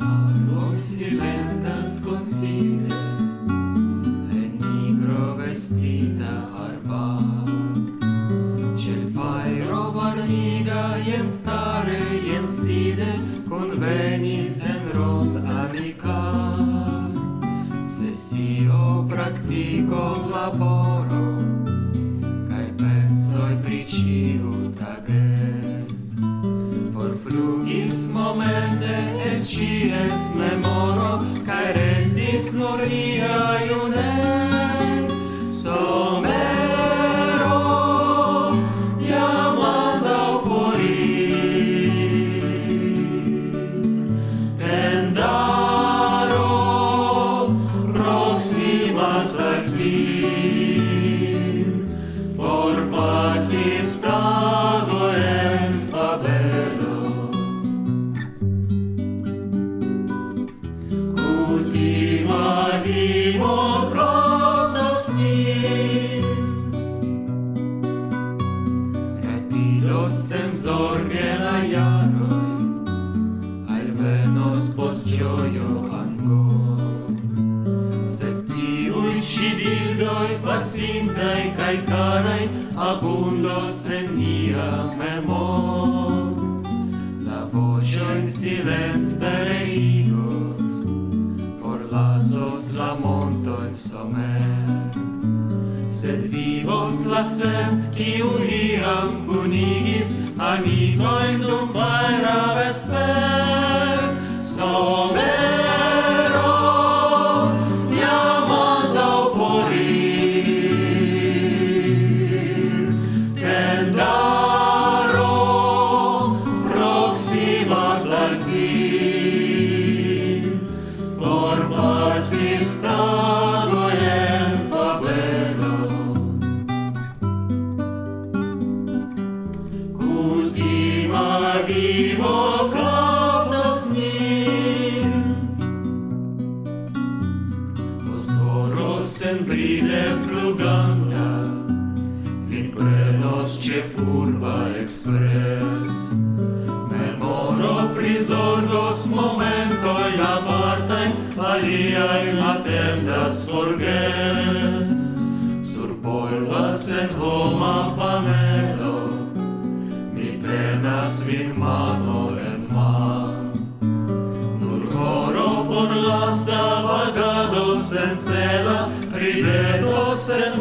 Haroj silentas confide En nigro vestita arbaro Cel robar varmiga jen stare jen side Convenis en momente el cies memoro cae restis nur ria iunet somero iam antau fori tendaro proximas ac Venos sen zorge la jaroj, alvenos post gioio ankoraŭ. Sed tiuj ci bildoi pasintai kai carai abundos en mia memor La silent beregus por lasos la monto el somere sed vivos la sep, kiu iam kunigis amicoin dum faira vesper. Somero, iam andau forir, tendaro proximas al fin, por pasis decembrine fluganta Vin prenos ce furba expres. Memoro prizorgos momentoi apartain Aliaen atendas forges. Sur polva sen homa panelo Mi tenas vin mano en man. Nur coro por la vagado sen cela privetos en